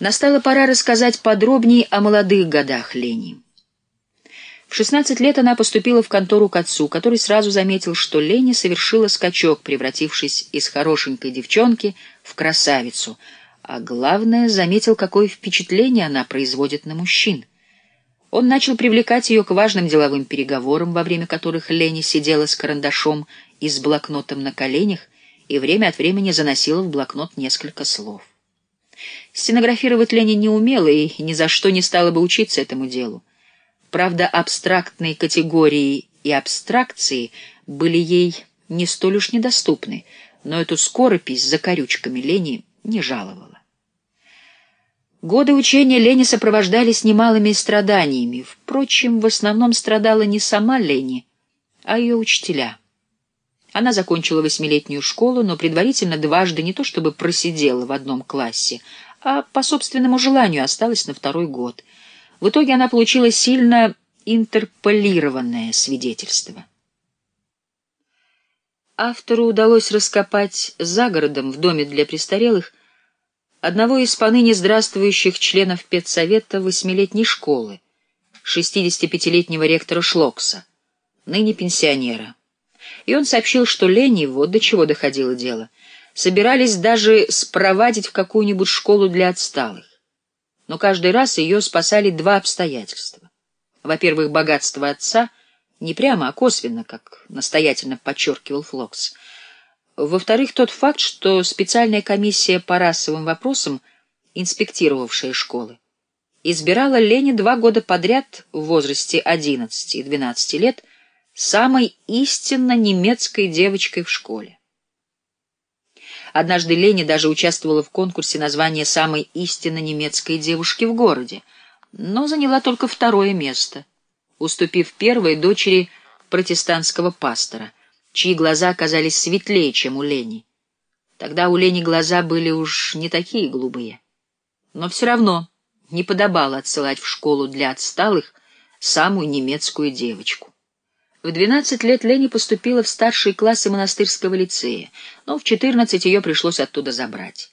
Настала пора рассказать подробнее о молодых годах Лени. В 16 лет она поступила в контору к отцу, который сразу заметил, что Лени совершила скачок, превратившись из хорошенькой девчонки в красавицу, а главное, заметил, какое впечатление она производит на мужчин. Он начал привлекать ее к важным деловым переговорам, во время которых Лени сидела с карандашом и с блокнотом на коленях и время от времени заносила в блокнот несколько слов. Стенографировать Лени не умела и ни за что не стала бы учиться этому делу. Правда, абстрактные категории и абстракции были ей не столь уж недоступны, но эту скоропись за корючками Лени не жаловала. Годы учения Лени сопровождались немалыми страданиями. Впрочем, в основном страдала не сама Лени, а ее учителя. Она закончила восьмилетнюю школу, но предварительно дважды не то чтобы просидела в одном классе, а по собственному желанию осталась на второй год. В итоге она получила сильно интерполированное свидетельство. Автору удалось раскопать за городом в доме для престарелых одного из поныне здравствующих членов педсовета восьмилетней школы, 65-летнего ректора Шлокса, ныне пенсионера. И он сообщил, что Лени, вот до чего доходило дело, собирались даже спровадить в какую-нибудь школу для отсталых. Но каждый раз ее спасали два обстоятельства. Во-первых, богатство отца, не прямо, а косвенно, как настоятельно подчеркивал Флокс. Во-вторых, тот факт, что специальная комиссия по расовым вопросам, инспектировавшая школы, избирала Лени два года подряд в возрасте 11 и 12 лет самой истинно немецкой девочкой в школе. Однажды Лени даже участвовала в конкурсе на звание самой истинно немецкой девушки в городе, но заняла только второе место, уступив первой дочери протестантского пастора, чьи глаза оказались светлее, чем у Лени. Тогда у Лени глаза были уж не такие голубые. Но все равно не подобало отсылать в школу для отсталых самую немецкую девочку. В 12 лет Лени поступила в старшие классы монастырского лицея, но в 14 ее пришлось оттуда забрать.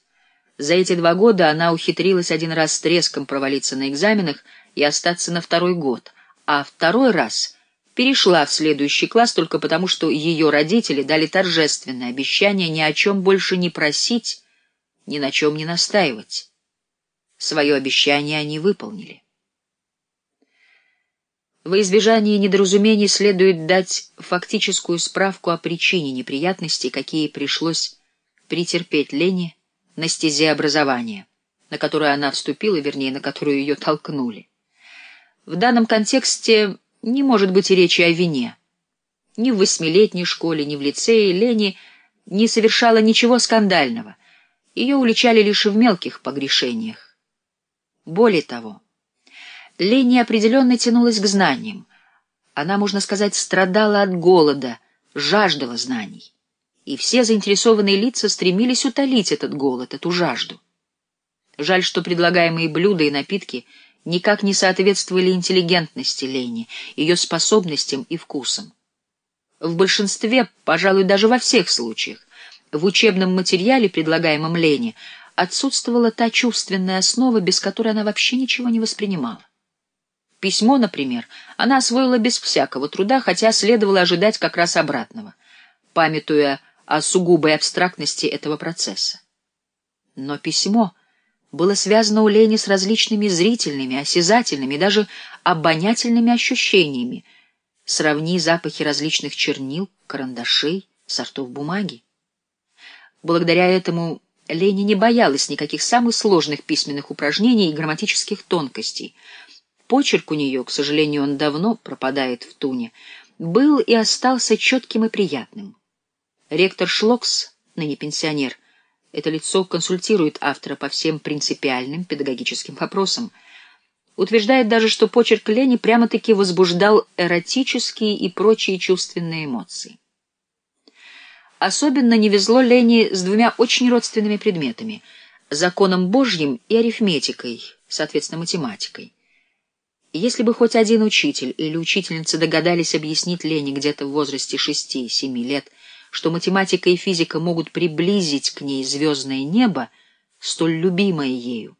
За эти два года она ухитрилась один раз с треском провалиться на экзаменах и остаться на второй год, а второй раз перешла в следующий класс только потому, что ее родители дали торжественное обещание ни о чем больше не просить, ни на чем не настаивать. Свое обещание они выполнили. Во избежание недоразумений следует дать фактическую справку о причине неприятностей, какие пришлось претерпеть Лене на стезе образования, на которую она вступила, вернее, на которую ее толкнули. В данном контексте не может быть и речи о вине. Ни в восьмилетней школе, ни в лицее Лени не совершала ничего скандального. Ее уличали лишь в мелких погрешениях. Более того, Лени определенно тянулась к знаниям. Она, можно сказать, страдала от голода, жаждала знаний. И все заинтересованные лица стремились утолить этот голод, эту жажду. Жаль, что предлагаемые блюда и напитки никак не соответствовали интеллигентности Лени, ее способностям и вкусам. В большинстве, пожалуй, даже во всех случаях, в учебном материале, предлагаемом Лене, отсутствовала та чувственная основа, без которой она вообще ничего не воспринимала. Письмо, например, она освоила без всякого труда, хотя следовало ожидать как раз обратного, памятуя о сугубой абстрактности этого процесса. Но письмо было связано у Лени с различными зрительными, осязательными, даже обонятельными ощущениями. Сравни запахи различных чернил, карандашей, сортов бумаги. Благодаря этому Лени не боялась никаких самых сложных письменных упражнений и грамматических тонкостей — Почерк у нее, к сожалению, он давно пропадает в туне, был и остался четким и приятным. Ректор Шлокс, ныне пенсионер, это лицо консультирует автора по всем принципиальным педагогическим вопросам. Утверждает даже, что почерк Лени прямо-таки возбуждал эротические и прочие чувственные эмоции. Особенно не везло Лене с двумя очень родственными предметами — законом Божьим и арифметикой, соответственно, математикой. Если бы хоть один учитель или учительница догадались объяснить Лене где-то в возрасте шести-семи лет, что математика и физика могут приблизить к ней звездное небо, столь любимое ею,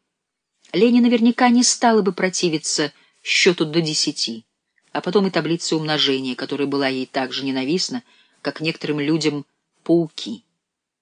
Лени наверняка не стала бы противиться счету до десяти, а потом и таблице умножения, которая была ей так же ненавистна, как некоторым людям пауки.